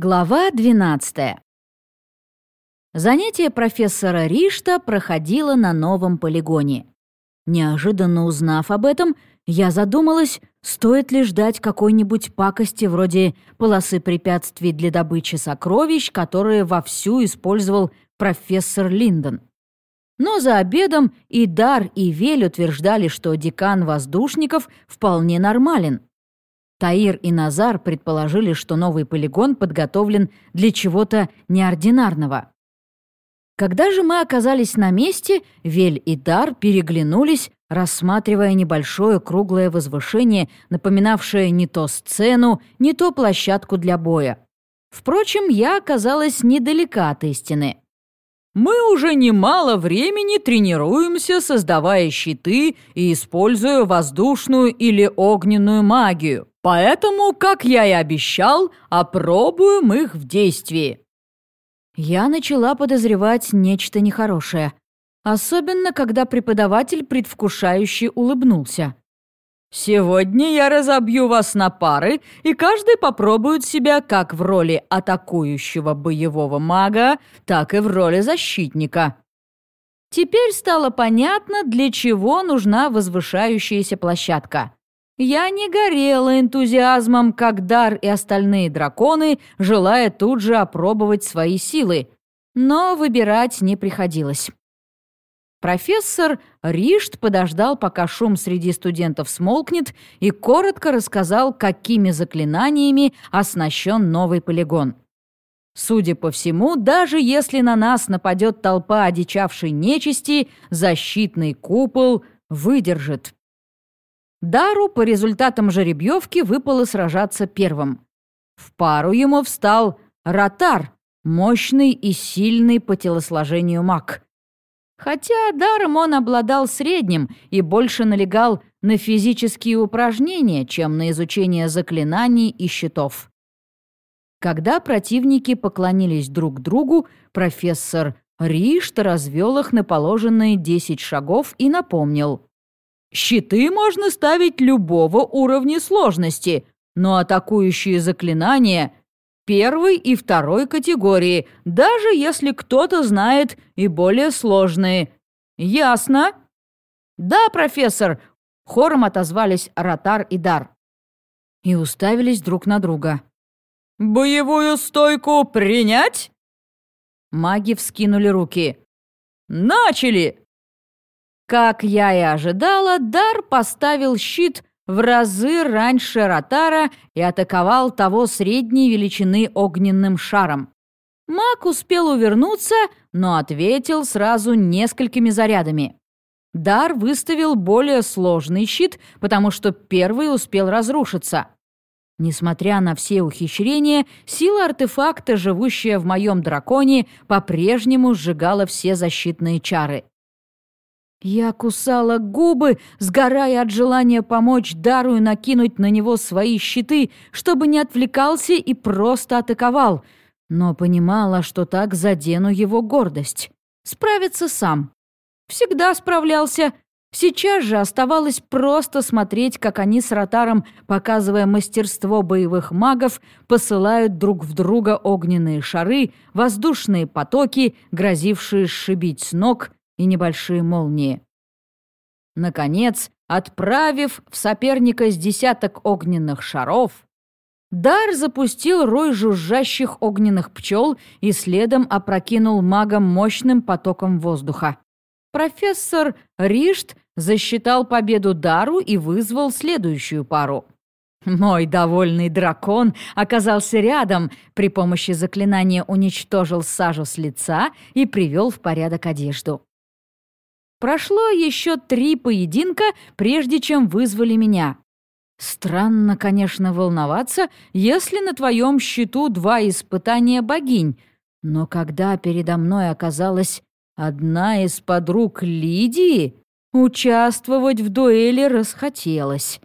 Глава 12. Занятие профессора Ришта проходило на новом полигоне. Неожиданно узнав об этом, я задумалась, стоит ли ждать какой-нибудь пакости вроде полосы препятствий для добычи сокровищ, которые вовсю использовал профессор Линдон. Но за обедом и Дар, и Вель утверждали, что декан воздушников вполне нормален — Таир и Назар предположили, что новый полигон подготовлен для чего-то неординарного. Когда же мы оказались на месте, Вель и Дар переглянулись, рассматривая небольшое круглое возвышение, напоминавшее не то сцену, не то площадку для боя. Впрочем, я оказалась недалека от истины. Мы уже немало времени тренируемся, создавая щиты и используя воздушную или огненную магию. Поэтому, как я и обещал, опробуем их в действии». Я начала подозревать нечто нехорошее. Особенно, когда преподаватель предвкушающе улыбнулся. «Сегодня я разобью вас на пары, и каждый попробует себя как в роли атакующего боевого мага, так и в роли защитника». Теперь стало понятно, для чего нужна возвышающаяся площадка. Я не горела энтузиазмом, как Дар и остальные драконы, желая тут же опробовать свои силы, но выбирать не приходилось. Профессор Ришт подождал, пока шум среди студентов смолкнет, и коротко рассказал, какими заклинаниями оснащен новый полигон. Судя по всему, даже если на нас нападет толпа одичавшей нечисти, защитный купол выдержит. Дару по результатам жеребьевки выпало сражаться первым. В пару ему встал Ротар, мощный и сильный по телосложению маг. Хотя даром он обладал средним и больше налегал на физические упражнения, чем на изучение заклинаний и щитов. Когда противники поклонились друг другу, профессор Ришт развел их на положенные 10 шагов и напомнил. Щиты можно ставить любого уровня сложности, но атакующие заклинания первой и второй категории, даже если кто-то знает и более сложные. Ясно? Да, профессор, хором отозвались Ротар и Дар. И уставились друг на друга. «Боевую стойку принять?» Маги вскинули руки. «Начали!» Как я и ожидала, Дар поставил щит в разы раньше Ротара и атаковал того средней величины огненным шаром. Маг успел увернуться, но ответил сразу несколькими зарядами. Дар выставил более сложный щит, потому что первый успел разрушиться. Несмотря на все ухищрения, сила артефакта, живущая в моем драконе, по-прежнему сжигала все защитные чары. Я кусала губы, сгорая от желания помочь Дару и накинуть на него свои щиты, чтобы не отвлекался и просто атаковал, но понимала, что так задену его гордость. Справиться сам. Всегда справлялся. Сейчас же оставалось просто смотреть, как они с Ротаром, показывая мастерство боевых магов, посылают друг в друга огненные шары, воздушные потоки, грозившие сшибить с ног — и небольшие молнии. Наконец, отправив в соперника с десяток огненных шаров, Дар запустил рой жужжащих огненных пчел и следом опрокинул магом мощным потоком воздуха. Профессор Ришт засчитал победу Дару и вызвал следующую пару. Мой довольный дракон оказался рядом, при помощи заклинания уничтожил сажу с лица и привел в порядок одежду. Прошло еще три поединка, прежде чем вызвали меня. Странно, конечно, волноваться, если на твоем счету два испытания богинь, но когда передо мной оказалась одна из подруг Лидии, участвовать в дуэли расхотелось.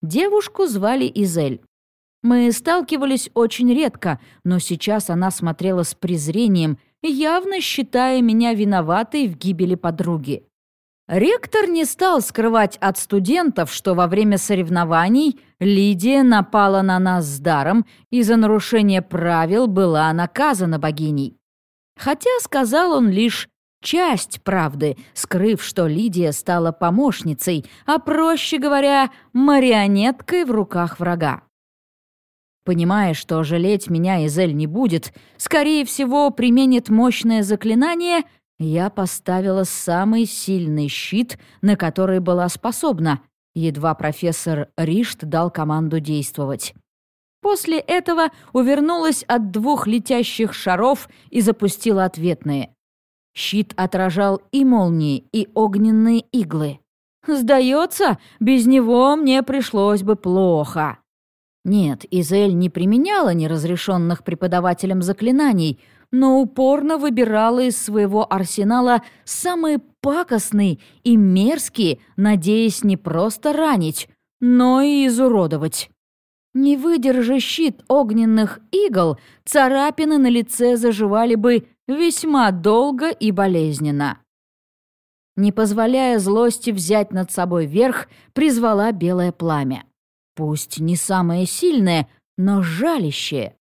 Девушку звали Изель. Мы сталкивались очень редко, но сейчас она смотрела с презрением — явно считая меня виноватой в гибели подруги. Ректор не стал скрывать от студентов, что во время соревнований Лидия напала на нас с даром и за нарушение правил была наказана богиней. Хотя сказал он лишь часть правды, скрыв, что Лидия стала помощницей, а, проще говоря, марионеткой в руках врага. Понимая, что жалеть меня Изель не будет, скорее всего, применит мощное заклинание — я поставила самый сильный щит, на который была способна, едва профессор Ришт дал команду действовать. После этого увернулась от двух летящих шаров и запустила ответные. Щит отражал и молнии, и огненные иглы. Сдается, без него мне пришлось бы плохо. Нет, Изель не применяла неразрешенных преподавателям заклинаний, но упорно выбирала из своего арсенала самые пакостные и мерзкие, надеясь не просто ранить, но и изуродовать. Не выдержа щит огненных игл, царапины на лице заживали бы весьма долго и болезненно. Не позволяя злости взять над собой верх, призвала белое пламя. Пусть не самое сильное, но жалящее.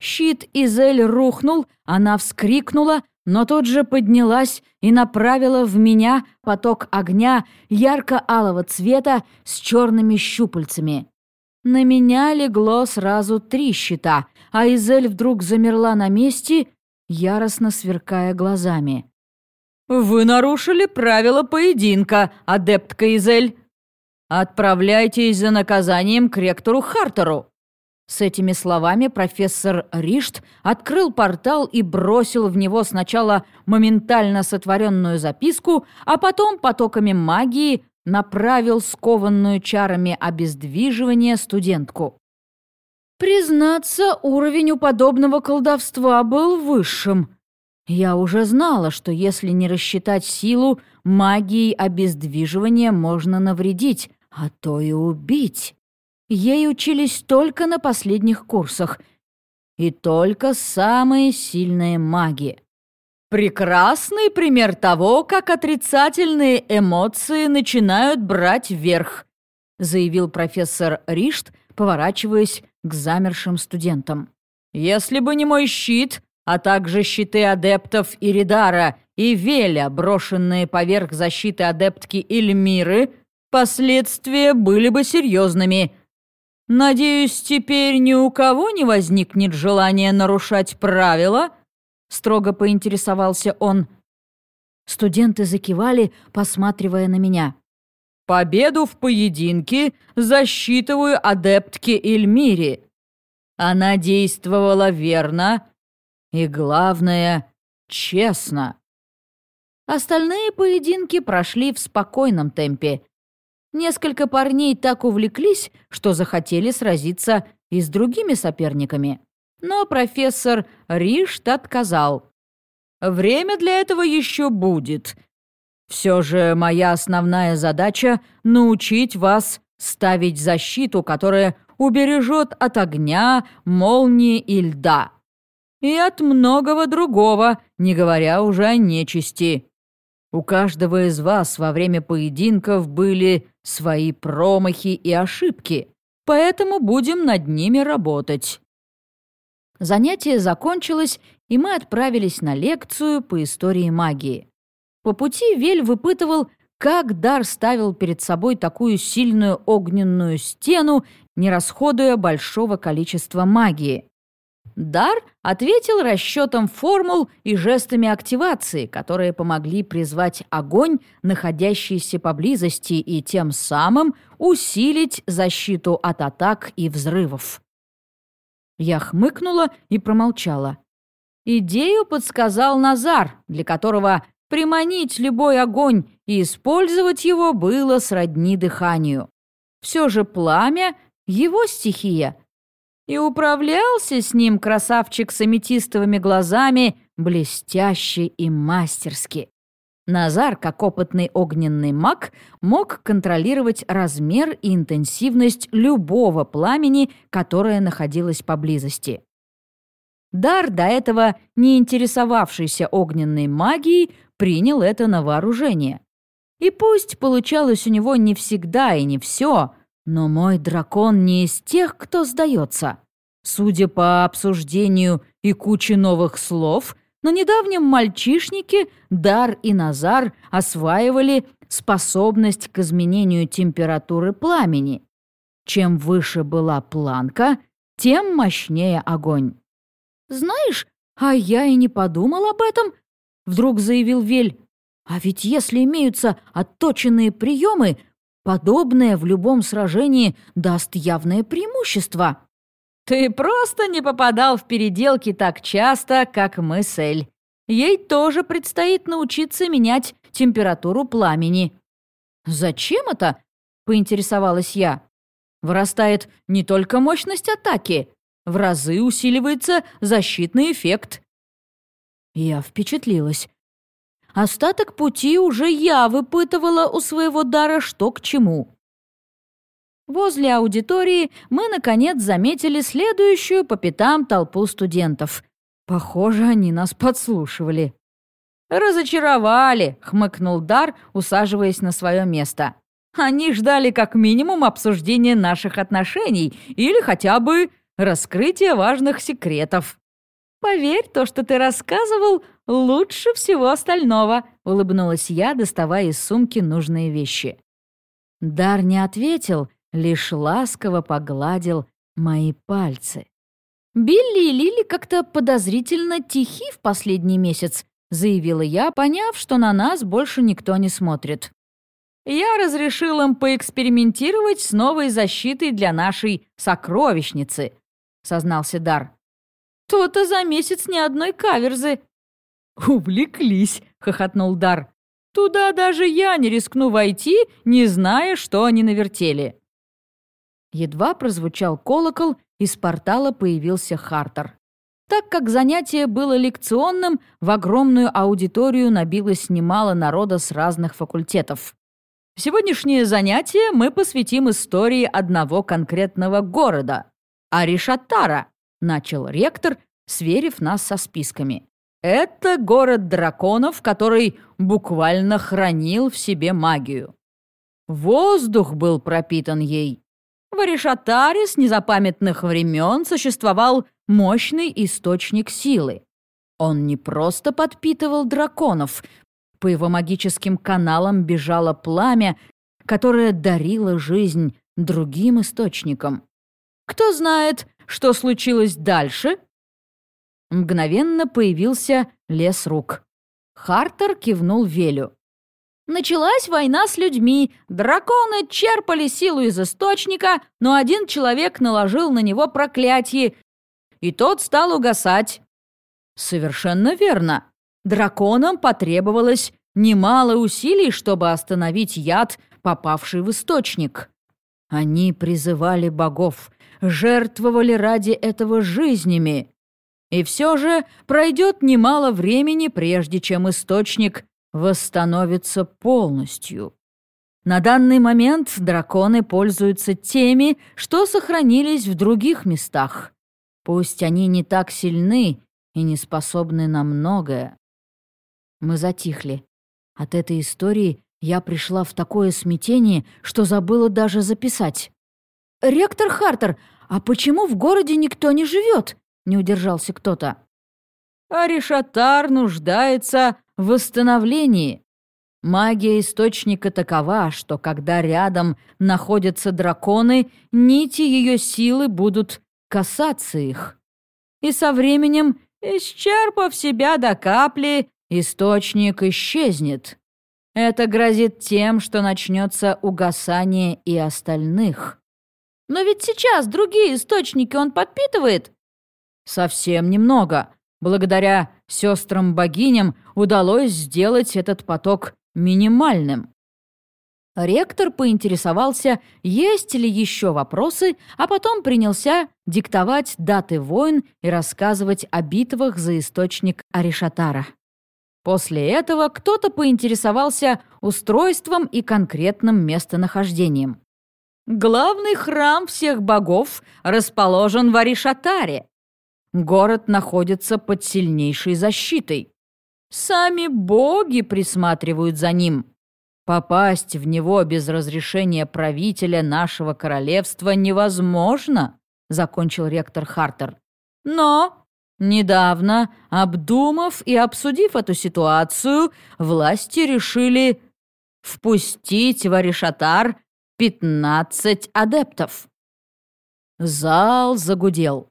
Щит Изель рухнул, она вскрикнула, но тут же поднялась и направила в меня поток огня ярко-алого цвета с черными щупальцами. На меня легло сразу три щита, а Изель вдруг замерла на месте, яростно сверкая глазами. «Вы нарушили правила поединка, адептка Изель. Отправляйтесь за наказанием к ректору Хартеру». С этими словами профессор Ришт открыл портал и бросил в него сначала моментально сотворенную записку, а потом потоками магии направил скованную чарами обездвиживания студентку. Признаться, уровень у подобного колдовства был высшим. Я уже знала, что если не рассчитать силу, магией обездвиживания можно навредить, а то и убить. Ей учились только на последних курсах. И только самые сильные маги. Прекрасный пример того, как отрицательные эмоции начинают брать верх, заявил профессор Ришт, поворачиваясь к замершим студентам. Если бы не мой щит, а также щиты адептов Иридара и Веля, брошенные поверх защиты адептки Эльмиры, последствия были бы серьезными. «Надеюсь, теперь ни у кого не возникнет желания нарушать правила?» — строго поинтересовался он. Студенты закивали, посматривая на меня. «Победу в поединке засчитываю адептке Эльмире. Она действовала верно и, главное, честно». Остальные поединки прошли в спокойном темпе. Несколько парней так увлеклись, что захотели сразиться и с другими соперниками. Но профессор Ришт отказал. «Время для этого еще будет. Все же моя основная задача — научить вас ставить защиту, которая убережет от огня, молнии и льда. И от многого другого, не говоря уже о нечисти. У каждого из вас во время поединков были свои промахи и ошибки, поэтому будем над ними работать». Занятие закончилось, и мы отправились на лекцию по истории магии. По пути Вель выпытывал, как Дар ставил перед собой такую сильную огненную стену, не расходуя большого количества магии. Дар ответил расчетом формул и жестами активации, которые помогли призвать огонь, находящийся поблизости, и тем самым усилить защиту от атак и взрывов. Я хмыкнула и промолчала. Идею подсказал Назар, для которого приманить любой огонь и использовать его было сродни дыханию. Все же пламя — его стихия — и управлялся с ним красавчик с аметистовыми глазами блестяще и мастерски. Назар, как опытный огненный маг, мог контролировать размер и интенсивность любого пламени, которое находилось поблизости. Дар, до этого не интересовавшийся огненной магией, принял это на вооружение. И пусть получалось у него не всегда и не все, но мой дракон не из тех, кто сдается. Судя по обсуждению и куче новых слов, на недавнем мальчишнике Дар и Назар осваивали способность к изменению температуры пламени. Чем выше была планка, тем мощнее огонь. «Знаешь, а я и не подумал об этом», — вдруг заявил Вель. «А ведь если имеются отточенные приемы, подобное в любом сражении даст явное преимущество». «Ты просто не попадал в переделки так часто, как мы с Эль. Ей тоже предстоит научиться менять температуру пламени». «Зачем это?» — поинтересовалась я. «Вырастает не только мощность атаки, в разы усиливается защитный эффект». Я впечатлилась. Остаток пути уже я выпытывала у своего дара что к чему. Возле аудитории мы, наконец, заметили следующую по пятам толпу студентов. Похоже, они нас подслушивали. «Разочаровали», — хмыкнул Дар, усаживаясь на свое место. «Они ждали как минимум обсуждения наших отношений или хотя бы раскрытия важных секретов». «Поверь, то, что ты рассказывал, лучше всего остального», — улыбнулась я, доставая из сумки нужные вещи. Дар не ответил, лишь ласково погладил мои пальцы. «Билли и Лили как-то подозрительно тихи в последний месяц», заявила я, поняв, что на нас больше никто не смотрит. «Я разрешил им поэкспериментировать с новой защитой для нашей сокровищницы», сознался Дар. «То-то за месяц ни одной каверзы». «Увлеклись», — хохотнул Дар. «Туда даже я не рискну войти, не зная, что они навертели». Едва прозвучал колокол, из портала появился Хартер. Так как занятие было лекционным, в огромную аудиторию набилось немало народа с разных факультетов. Сегодняшнее занятие мы посвятим истории одного конкретного города – Аришатара, начал ректор, сверив нас со списками. Это город драконов, который буквально хранил в себе магию. Воздух был пропитан ей, в Аришатаре с незапамятных времен существовал мощный источник силы. Он не просто подпитывал драконов. По его магическим каналам бежало пламя, которое дарило жизнь другим источникам. Кто знает, что случилось дальше? Мгновенно появился лес рук. Хартер кивнул Велю. Началась война с людьми, драконы черпали силу из источника, но один человек наложил на него проклятие, и тот стал угасать. Совершенно верно. Драконам потребовалось немало усилий, чтобы остановить яд, попавший в источник. Они призывали богов, жертвовали ради этого жизнями. И все же пройдет немало времени, прежде чем источник восстановится полностью. На данный момент драконы пользуются теми, что сохранились в других местах. Пусть они не так сильны и не способны на многое. Мы затихли. От этой истории я пришла в такое смятение, что забыла даже записать. «Ректор Хартер, а почему в городе никто не живет?» — не удержался кто-то. «Аришатар нуждается восстановлении. Магия источника такова, что когда рядом находятся драконы, нити ее силы будут касаться их. И со временем, исчерпав себя до капли, источник исчезнет. Это грозит тем, что начнется угасание и остальных. Но ведь сейчас другие источники он подпитывает. Совсем немного. Благодаря сестрам-богиням удалось сделать этот поток минимальным. Ректор поинтересовался, есть ли еще вопросы, а потом принялся диктовать даты войн и рассказывать о битвах за источник Аришатара. После этого кто-то поинтересовался устройством и конкретным местонахождением. Главный храм всех богов расположен в Аришатаре, Город находится под сильнейшей защитой. Сами боги присматривают за ним. Попасть в него без разрешения правителя нашего королевства невозможно, закончил ректор Хартер. Но недавно, обдумав и обсудив эту ситуацию, власти решили впустить в Аришатар 15 адептов. Зал загудел.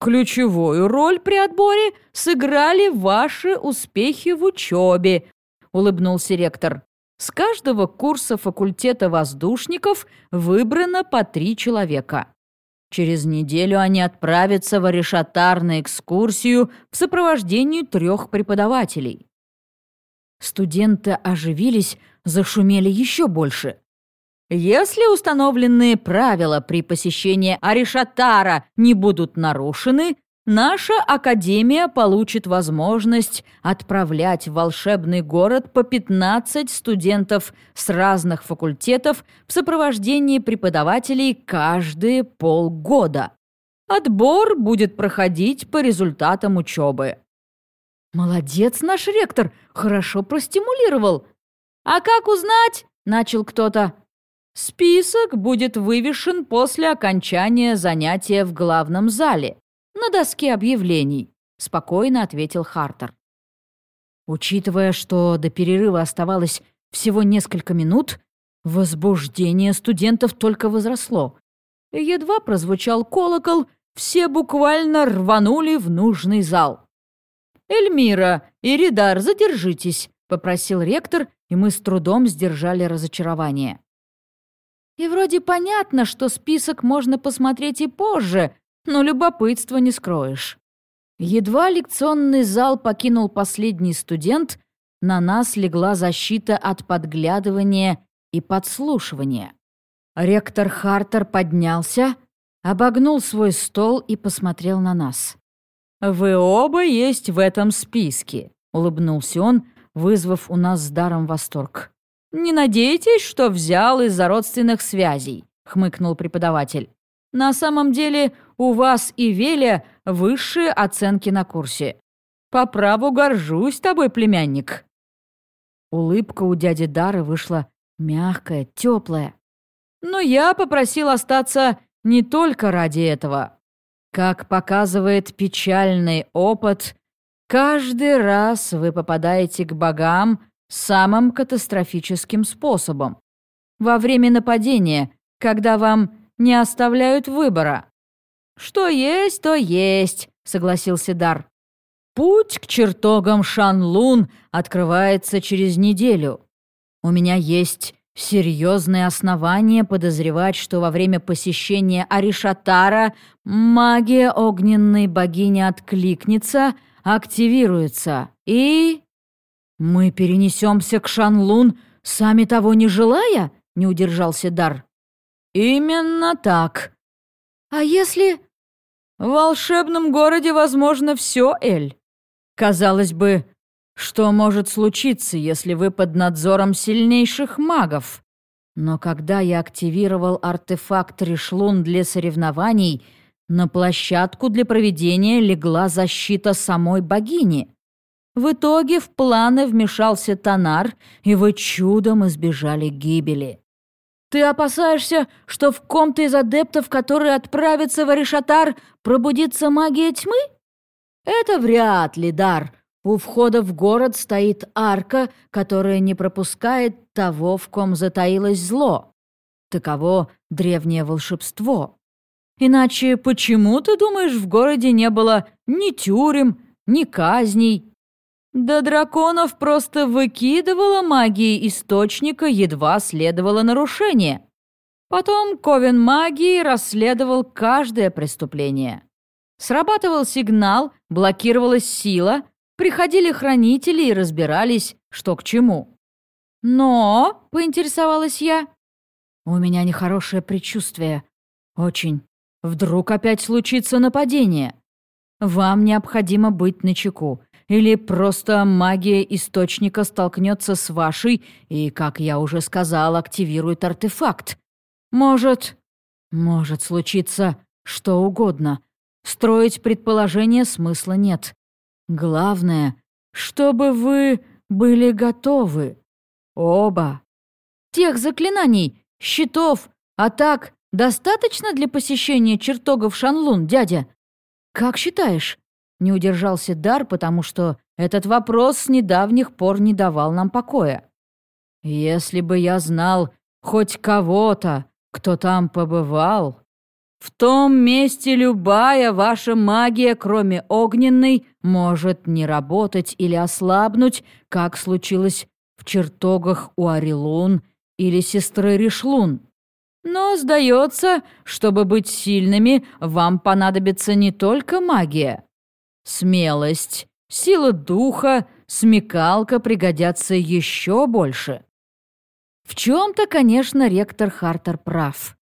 Ключевую роль при отборе сыграли ваши успехи в учебе, улыбнулся ректор. С каждого курса факультета воздушников выбрано по три человека. Через неделю они отправятся в Аришатар на экскурсию в сопровождении трех преподавателей. Студенты оживились, зашумели еще больше. Если установленные правила при посещении Аришатара не будут нарушены, наша Академия получит возможность отправлять в волшебный город по 15 студентов с разных факультетов в сопровождении преподавателей каждые полгода. Отбор будет проходить по результатам учебы. «Молодец наш ректор, хорошо простимулировал». «А как узнать?» – начал кто-то. Список будет вывешен после окончания занятия в главном зале, на доске объявлений, спокойно ответил Хартер. Учитывая, что до перерыва оставалось всего несколько минут, возбуждение студентов только возросло. Едва прозвучал колокол, все буквально рванули в нужный зал. «Эльмира, Иридар, задержитесь», — попросил ректор, и мы с трудом сдержали разочарование. И вроде понятно, что список можно посмотреть и позже, но любопытство не скроешь. Едва лекционный зал покинул последний студент, на нас легла защита от подглядывания и подслушивания. Ректор Хартер поднялся, обогнул свой стол и посмотрел на нас. «Вы оба есть в этом списке», — улыбнулся он, вызвав у нас с даром восторг. «Не надейтесь, что взял из-за родственных связей», — хмыкнул преподаватель. «На самом деле у вас и Веля высшие оценки на курсе. По праву горжусь тобой, племянник». Улыбка у дяди Дары вышла мягкая, теплая. Но я попросил остаться не только ради этого. Как показывает печальный опыт, каждый раз вы попадаете к богам самым катастрофическим способом. Во время нападения, когда вам не оставляют выбора. «Что есть, то есть», — согласился Дар. «Путь к чертогам Шанлун открывается через неделю. У меня есть серьезные основания подозревать, что во время посещения Аришатара магия огненной богини откликнется, активируется и...» «Мы перенесемся к Шанлун, сами того не желая?» — не удержался Дар. «Именно так. А если...» «В волшебном городе возможно все, Эль. Казалось бы, что может случиться, если вы под надзором сильнейших магов? Но когда я активировал артефакт Ришлун для соревнований, на площадку для проведения легла защита самой богини. В итоге в планы вмешался Танар, и вы чудом избежали гибели. Ты опасаешься, что в ком-то из адептов, которые отправятся в Аришатар, пробудится магия тьмы? Это вряд ли, Дар. У входа в город стоит арка, которая не пропускает того, в ком затаилось зло. Таково древнее волшебство. Иначе почему, ты думаешь, в городе не было ни тюрем, ни казней, да драконов просто выкидывала магии источника, едва следовало нарушение. Потом Ковен магии расследовал каждое преступление. Срабатывал сигнал, блокировалась сила, приходили хранители и разбирались, что к чему. «Но», — поинтересовалась я, — «у меня нехорошее предчувствие. Очень. Вдруг опять случится нападение. Вам необходимо быть начеку. Или просто магия источника столкнется с вашей и, как я уже сказал, активирует артефакт. Может... Может случиться что угодно. Строить предположения смысла нет. Главное, чтобы вы были готовы. Оба. Тех заклинаний, щитов, атак достаточно для посещения чертогов Шанлун, дядя? Как считаешь? Не удержался Дар, потому что этот вопрос с недавних пор не давал нам покоя. Если бы я знал хоть кого-то, кто там побывал, в том месте любая ваша магия, кроме огненной, может не работать или ослабнуть, как случилось в чертогах у Арилун или сестры Ришлун. Но сдается, чтобы быть сильными, вам понадобится не только магия. Смелость, сила духа, смекалка пригодятся еще больше. В чем-то, конечно, ректор Хартер прав.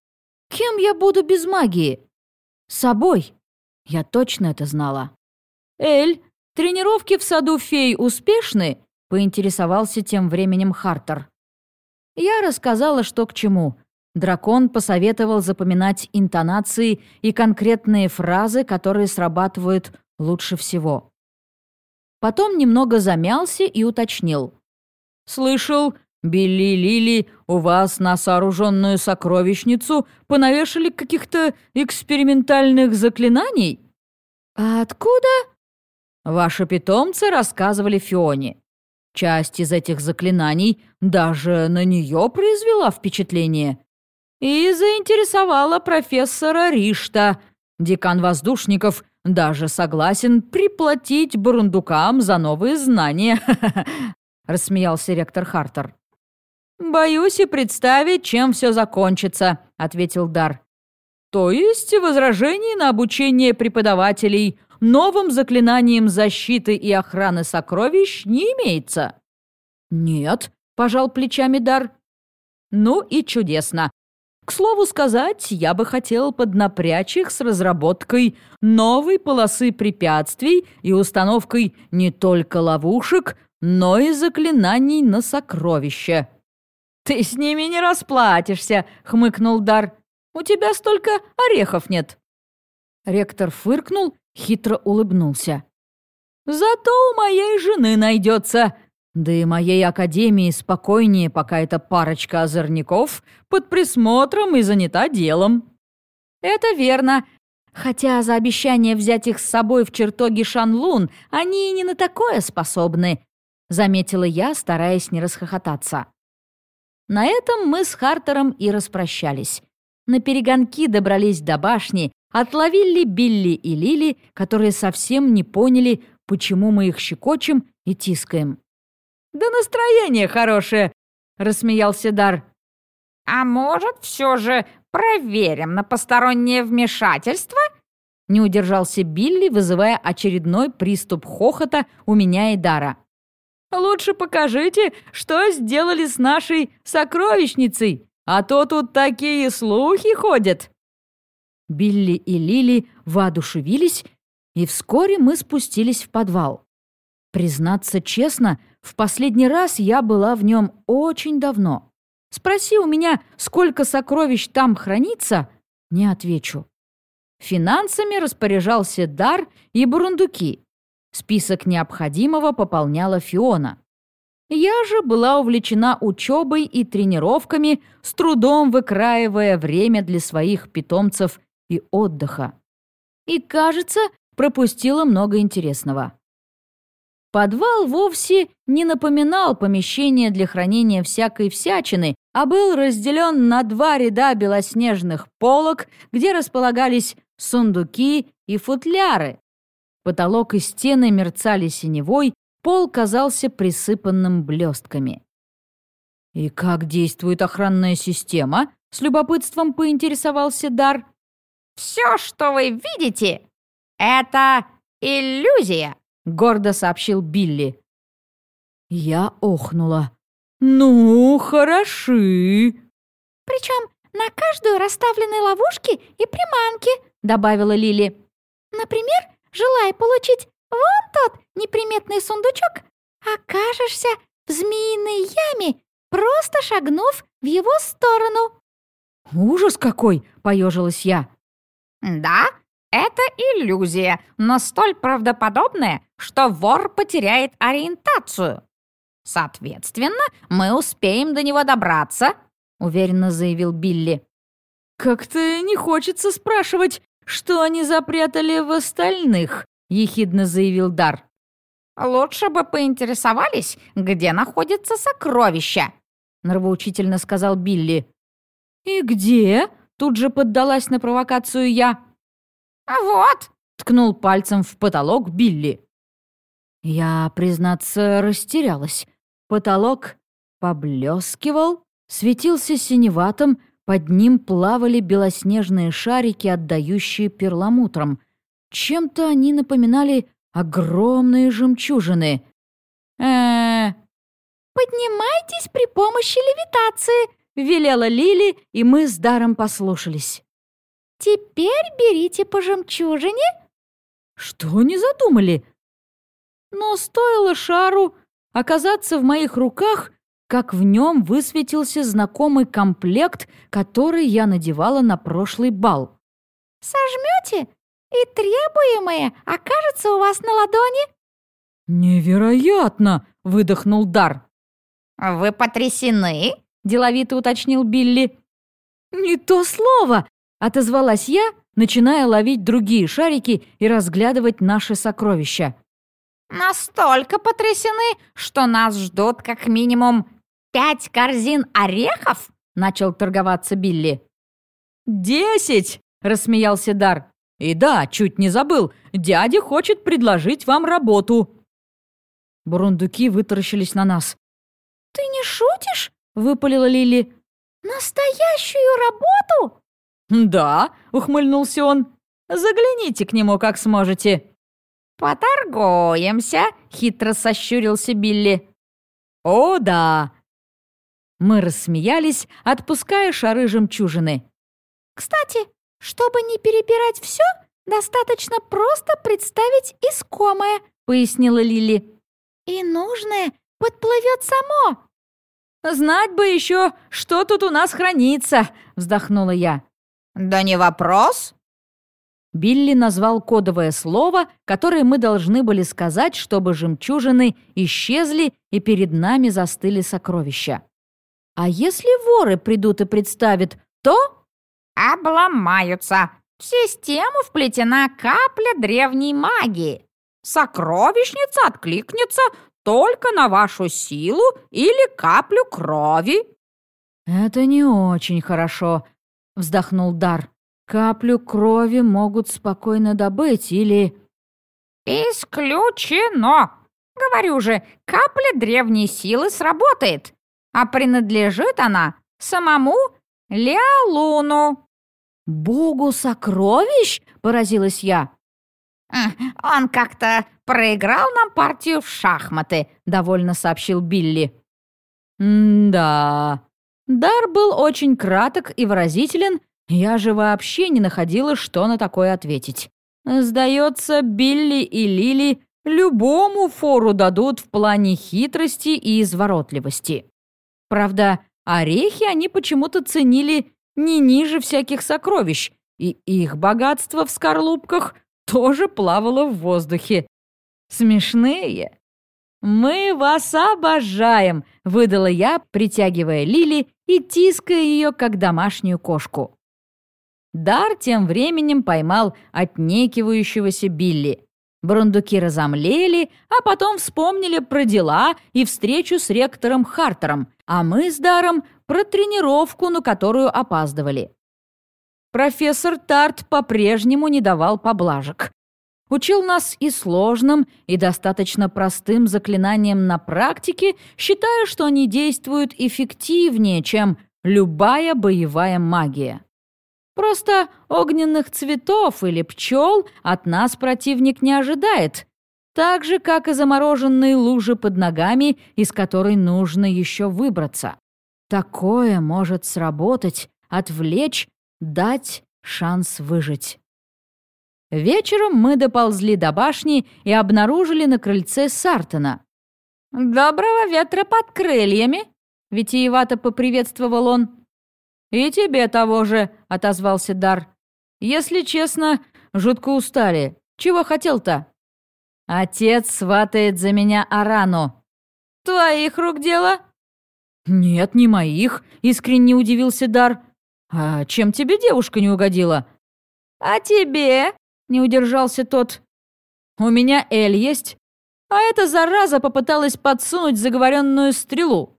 Кем я буду без магии? Собой. Я точно это знала. Эль, тренировки в саду фей успешны? Поинтересовался тем временем Хартер. Я рассказала, что к чему. Дракон посоветовал запоминать интонации и конкретные фразы, которые срабатывают лучше всего. Потом немного замялся и уточнил. «Слышал, Билли Лили, у вас на сооруженную сокровищницу понавешали каких-то экспериментальных заклинаний?» «А откуда?» «Ваши питомцы рассказывали Фионе. Часть из этих заклинаний даже на нее произвела впечатление. И заинтересовала профессора Ришта. Декан воздушников даже согласен приплатить бурундукам за новые знания», — рассмеялся ректор Хартер. «Боюсь и представить, чем все закончится», — ответил Дар. «То есть возражений на обучение преподавателей новым заклинанием защиты и охраны сокровищ не имеется?» «Нет», — пожал плечами Дар. «Ну и чудесно. К слову сказать, я бы хотел поднапрячь их с разработкой новой полосы препятствий и установкой не только ловушек, но и заклинаний на сокровища». «Ты с ними не расплатишься», — хмыкнул Дар. «У тебя столько орехов нет». Ректор фыркнул, хитро улыбнулся. «Зато у моей жены найдется. Да и моей академии спокойнее, пока эта парочка озорников под присмотром и занята делом». «Это верно. Хотя за обещание взять их с собой в чертоги Шанлун они и не на такое способны», — заметила я, стараясь не расхохотаться. На этом мы с Хартером и распрощались. На перегонки добрались до башни, отловили Билли и Лили, которые совсем не поняли, почему мы их щекочем и тискаем. «Да настроение хорошее!» — рассмеялся Дар. «А может, все же проверим на постороннее вмешательство?» Не удержался Билли, вызывая очередной приступ хохота у меня и Дара. Лучше покажите, что сделали с нашей сокровищницей, а то тут такие слухи ходят». Билли и Лили воодушевились, и вскоре мы спустились в подвал. Признаться честно, в последний раз я была в нем очень давно. Спроси у меня, сколько сокровищ там хранится, не отвечу. Финансами распоряжался Дар и Бурундуки. Список необходимого пополняла Фиона. Я же была увлечена учебой и тренировками, с трудом выкраивая время для своих питомцев и отдыха. И, кажется, пропустила много интересного. Подвал вовсе не напоминал помещение для хранения всякой всячины, а был разделен на два ряда белоснежных полок, где располагались сундуки и футляры, Потолок и стены мерцали синевой, пол казался присыпанным блестками. «И как действует охранная система?» — с любопытством поинтересовался Дар. «Все, что вы видите, это иллюзия», — гордо сообщил Билли. Я охнула. «Ну, хороши!» «Причем на каждую расставлены ловушки и приманки», — добавила Лили. «Например, желая получить вон тот неприметный сундучок, окажешься в змеиной яме, просто шагнув в его сторону». «Ужас какой!» — поежилась я. «Да, это иллюзия, но столь правдоподобная, что вор потеряет ориентацию. Соответственно, мы успеем до него добраться», — уверенно заявил Билли. «Как-то не хочется спрашивать, что они запрятали в остальных», — ехидно заявил Дар. «Лучше бы поинтересовались, где находится сокровище», — нравоучительно сказал Билли. «И где?» — тут же поддалась на провокацию я. «Вот!» — ткнул пальцем в потолок Билли. Я, признаться, растерялась. Потолок поблескивал, светился синеватым, под ним плавали белоснежные шарики, отдающие перламутром. Чем-то они напоминали огромные жемчужины. э «Поднимайтесь при помощи левитации», — велела Лили, и мы с Даром послушались. «Теперь берите по жемчужине». Что они задумали? Но стоило шару оказаться в моих руках, как в нем высветился знакомый комплект, который я надевала на прошлый бал. «Сожмете, и требуемое окажется у вас на ладони». «Невероятно!» — выдохнул Дар. «Вы потрясены?» — деловито уточнил Билли. «Не то слово!» — отозвалась я, начиная ловить другие шарики и разглядывать наши сокровища. «Настолько потрясены, что нас ждут как минимум пять корзин орехов?» — начал торговаться Билли. «Десять!» — рассмеялся Дар. «И да, чуть не забыл, дядя хочет предложить вам работу». Бурундуки вытаращились на нас. «Ты не шутишь?» — выпалила Лили. «Настоящую работу?» «Да», — ухмыльнулся он. «Загляните к нему, как сможете». «Поторгуемся», — хитро сощурился Билли. «О, да!» Мы рассмеялись, отпуская шары жемчужины. «Кстати, чтобы не перебирать все, достаточно просто представить искомое», — пояснила Лили. «И нужное подплывет само». «Знать бы еще, что тут у нас хранится», — вздохнула я. «Да не вопрос», Билли назвал кодовое слово, которое мы должны были сказать, чтобы жемчужины исчезли и перед нами застыли сокровища. А если воры придут и представят, то... Обломаются. В систему вплетена капля древней магии. Сокровищница откликнется только на вашу силу или каплю крови. «Это не очень хорошо», — вздохнул Дар. Каплю крови могут спокойно добыть или... «Исключено! Говорю же, капля древней силы сработает, а принадлежит она самому Леолуну». «Богу сокровищ?» — поразилась я. «Он как-то проиграл нам партию в шахматы», — довольно сообщил Билли. «М-да». Дар был очень краток и выразителен, я же вообще не находила, что на такое ответить. Сдается, Билли и Лили любому фору дадут в плане хитрости и изворотливости. Правда, орехи они почему-то ценили не ниже всяких сокровищ, и их богатство в скорлупках тоже плавало в воздухе. Смешные. «Мы вас обожаем!» — выдала я, притягивая Лили и тиская ее, как домашнюю кошку. Дар тем временем поймал отнекивающегося Билли. Брундуки разомлели, а потом вспомнили про дела и встречу с ректором Хартером, а мы с Даром про тренировку, на которую опаздывали. Профессор Тарт по-прежнему не давал поблажек. Учил нас и сложным, и достаточно простым заклинаниям на практике, считая, что они действуют эффективнее, чем любая боевая магия. Просто огненных цветов или пчел от нас противник не ожидает, так же, как и замороженные лужи под ногами, из которой нужно еще выбраться. Такое может сработать, отвлечь, дать шанс выжить. Вечером мы доползли до башни и обнаружили на крыльце Сартона. «Доброго ветра под крыльями!» — витиевато поприветствовал он. «И тебе того же», — отозвался Дар. «Если честно, жутко устали. Чего хотел-то?» «Отец сватает за меня Арану». Твоих рук дело?» «Нет, не моих», — искренне удивился Дар. «А чем тебе девушка не угодила?» «А тебе?» — не удержался тот. «У меня Эль есть, а эта зараза попыталась подсунуть заговоренную стрелу.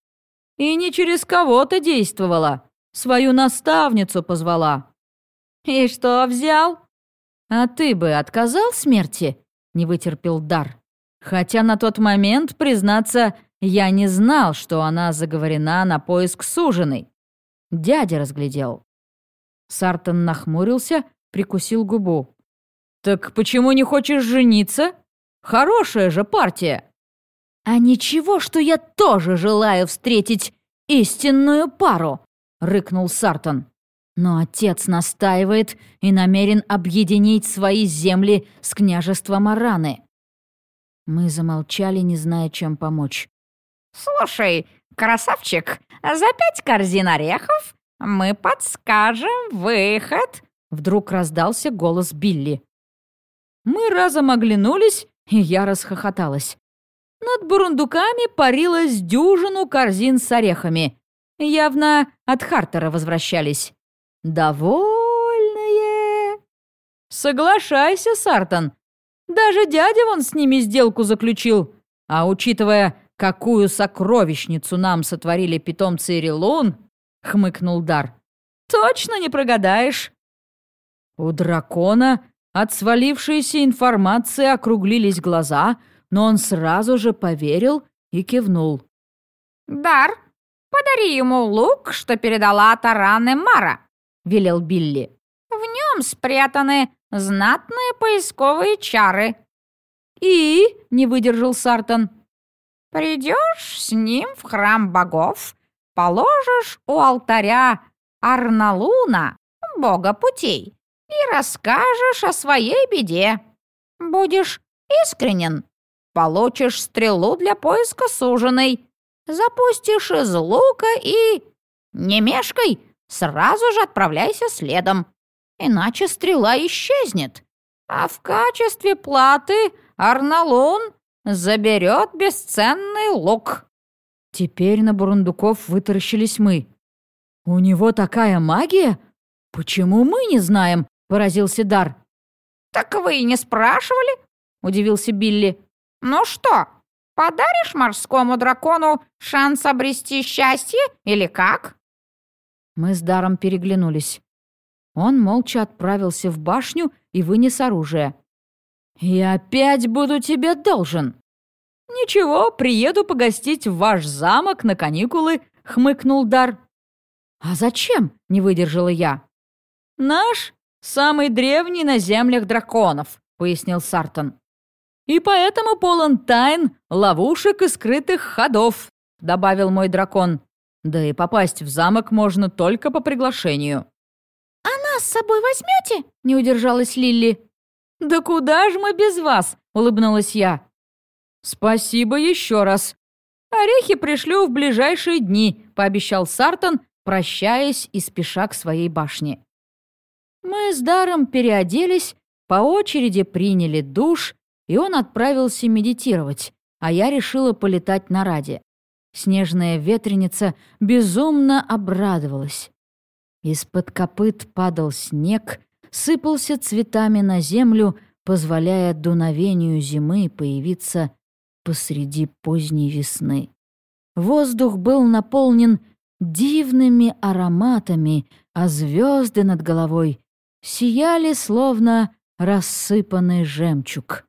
И не через кого-то действовала, свою наставницу позвала». «И что взял?» «А ты бы отказал смерти?» — не вытерпел Дар. Хотя на тот момент, признаться, я не знал, что она заговорена на поиск суженой. Дядя разглядел. Сартон нахмурился, прикусил губу. «Так почему не хочешь жениться? Хорошая же партия!» «А ничего, что я тоже желаю встретить истинную пару!» — рыкнул Сартон. «Но отец настаивает и намерен объединить свои земли с княжеством Араны». Мы замолчали, не зная, чем помочь. «Слушай, красавчик, за пять корзин орехов мы подскажем выход!» Вдруг раздался голос Билли. Мы разом оглянулись, и я расхохоталась. Над бурундуками парилась дюжину корзин с орехами. Явно от Хартера возвращались. Довольные. Соглашайся, Сартон. Даже дядя вон с ними сделку заключил. А учитывая, какую сокровищницу нам сотворили питомцы Ирилун, хмыкнул Дар. Точно не прогадаешь. У дракона от свалившейся информации округлились глаза, но он сразу же поверил и кивнул. «Дар, подари ему лук, что передала Тараны Мара», — велел Билли. «В нем спрятаны знатные поисковые чары». «И?» — не выдержал Сартон. «Придешь с ним в храм богов, положишь у алтаря Арналуна, бога путей, расскажешь о своей беде. Будешь искренен, получишь стрелу для поиска суженой, запустишь из лука и... Не мешкай, сразу же отправляйся следом, иначе стрела исчезнет. А в качестве платы Арналун заберет бесценный лук. Теперь на Бурундуков вытаращились мы. «У него такая магия? Почему мы не знаем?» — поразился Дар. «Так вы и не спрашивали?» — удивился Билли. «Ну что, подаришь морскому дракону шанс обрести счастье или как?» Мы с Даром переглянулись. Он молча отправился в башню и вынес оружие. «И опять буду тебе должен!» «Ничего, приеду погостить в ваш замок на каникулы», — хмыкнул Дар. «А зачем?» — не выдержала я. «Наш самый древний на землях драконов», — пояснил Сартон. «И поэтому полон тайн, ловушек и скрытых ходов», — добавил мой дракон. «Да и попасть в замок можно только по приглашению». «А нас с собой возьмете?» — не удержалась Лилли. «Да куда же мы без вас?» — улыбнулась я. «Спасибо еще раз. Орехи пришлю в ближайшие дни», — пообещал Сартон, прощаясь и спеша к своей башне. Мы с Даром переоделись, по очереди приняли душ, и он отправился медитировать, а я решила полетать на раде. Снежная ветреница безумно обрадовалась. Из-под копыт падал снег, сыпался цветами на землю, позволяя дуновению зимы появиться посреди поздней весны. Воздух был наполнен дивными ароматами, а звезды над головой сияли, словно рассыпанный жемчуг.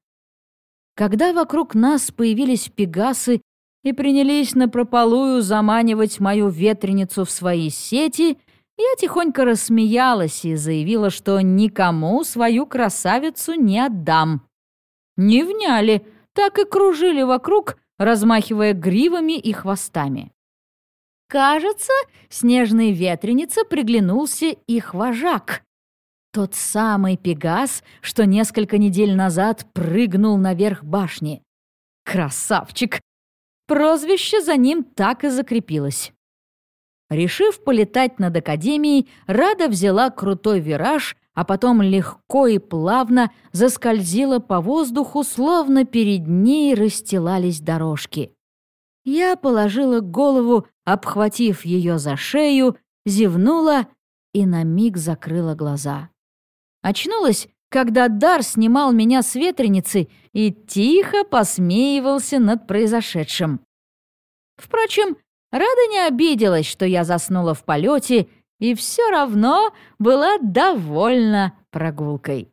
Когда вокруг нас появились пегасы и принялись напропалую заманивать мою ветреницу в свои сети, я тихонько рассмеялась и заявила, что никому свою красавицу не отдам. Не вняли, так и кружили вокруг, размахивая гривами и хвостами. Кажется, снежной ветренице приглянулся их вожак. Тот самый Пегас, что несколько недель назад прыгнул наверх башни. Красавчик! Прозвище за ним так и закрепилось. Решив полетать над Академией, Рада взяла крутой вираж, а потом легко и плавно заскользила по воздуху, словно перед ней расстилались дорожки. Я положила голову, обхватив ее за шею, зевнула и на миг закрыла глаза. Очнулась, когда Дар снимал меня с ветреницы и тихо посмеивался над произошедшим. Впрочем, Рада не обиделась, что я заснула в полете, и все равно была довольна прогулкой.